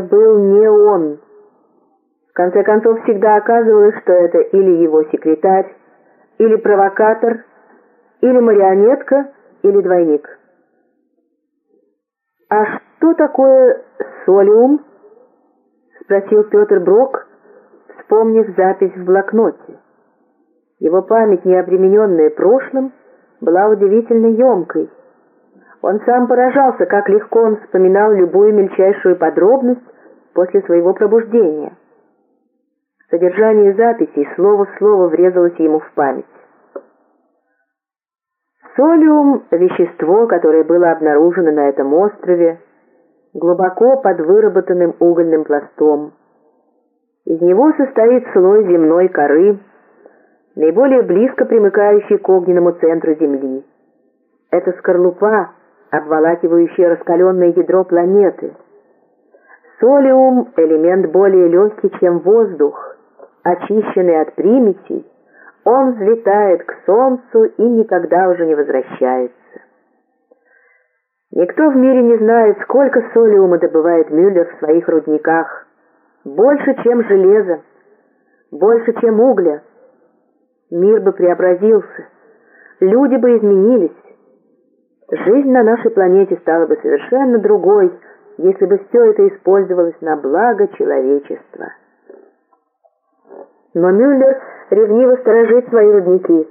был не он. В конце концов, всегда оказывалось, что это или его секретарь, или провокатор, или марионетка, или двойник. «А что такое солиум?» — спросил Петр Брок, вспомнив запись в блокноте. Его память, не обремененная прошлым, была удивительно емкой. Он сам поражался, как легко он вспоминал любую мельчайшую подробность после своего пробуждения. Содержание записей слово в слово врезалось ему в память. Солиум – вещество, которое было обнаружено на этом острове, глубоко под выработанным угольным пластом. Из него состоит слой земной коры, наиболее близко примыкающий к огненному центру Земли. Это скорлупа, обволакивающее раскаленное ядро планеты. Солиум – элемент более легкий, чем воздух, очищенный от примесей, он взлетает к Солнцу и никогда уже не возвращается. Никто в мире не знает, сколько солиума добывает Мюллер в своих рудниках. Больше, чем железа, больше, чем угля. Мир бы преобразился, люди бы изменились. Жизнь на нашей планете стала бы совершенно другой, если бы все это использовалось на благо человечества. Но Мюллер ревниво сторожит свои рудники.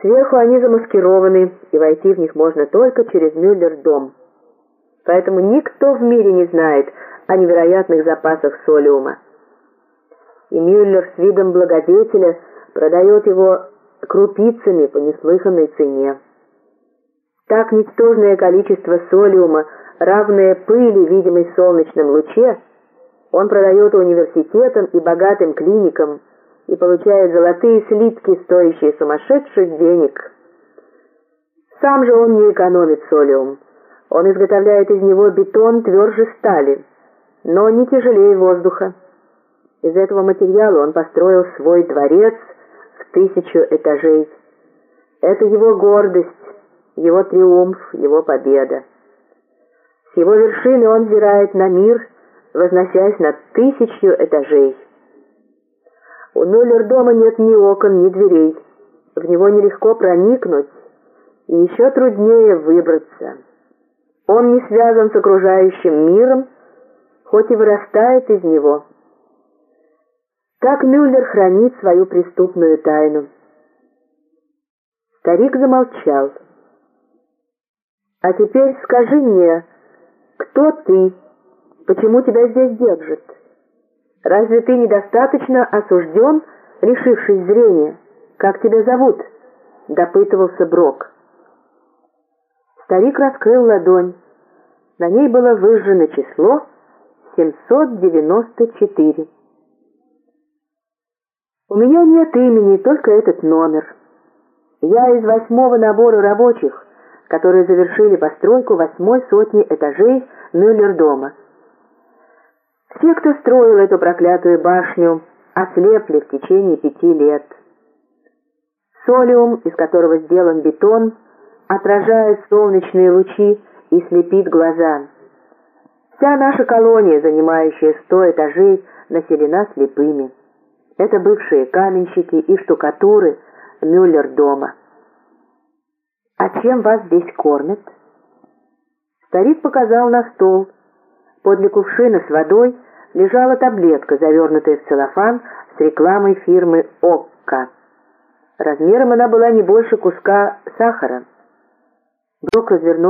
Сверху они замаскированы, и войти в них можно только через Мюллер-дом. Поэтому никто в мире не знает о невероятных запасах солиума. И Мюллер с видом благодетеля продает его крупицами по неслыханной цене. Так ничтожное количество солиума, равное пыли, видимой в солнечном луче, он продает университетам и богатым клиникам и получает золотые слитки, стоящие сумасшедших денег. Сам же он не экономит солиум. Он изготовляет из него бетон тверже стали, но не тяжелее воздуха. Из этого материала он построил свой дворец в тысячу этажей. Это его гордость, его триумф, его победа. С его вершины он взирает на мир, возносясь над тысячью этажей. У Мюллер-дома нет ни окон, ни дверей. В него нелегко проникнуть, и еще труднее выбраться. Он не связан с окружающим миром, хоть и вырастает из него. Так Мюллер хранит свою преступную тайну. Старик замолчал. «А теперь скажи мне, кто ты? Почему тебя здесь держат? Разве ты недостаточно осужден, лишившись зрения? Как тебя зовут?» — допытывался Брок. Старик раскрыл ладонь. На ней было выжжено число 794. «У меня нет имени, только этот номер. Я из восьмого набора рабочих, которые завершили постройку восьмой сотни этажей Мюллер-дома. Все, кто строил эту проклятую башню, ослепли в течение пяти лет. Солиум, из которого сделан бетон, отражает солнечные лучи и слепит глаза. Вся наша колония, занимающая сто этажей, населена слепыми. Это бывшие каменщики и штукатуры Мюллер-дома. «А чем вас здесь кормят?» Старик показал на стол. Подле кувшина с водой лежала таблетка, завернутая в целлофан с рекламой фирмы «Окка». Размером она была не больше куска сахара. Брок развернул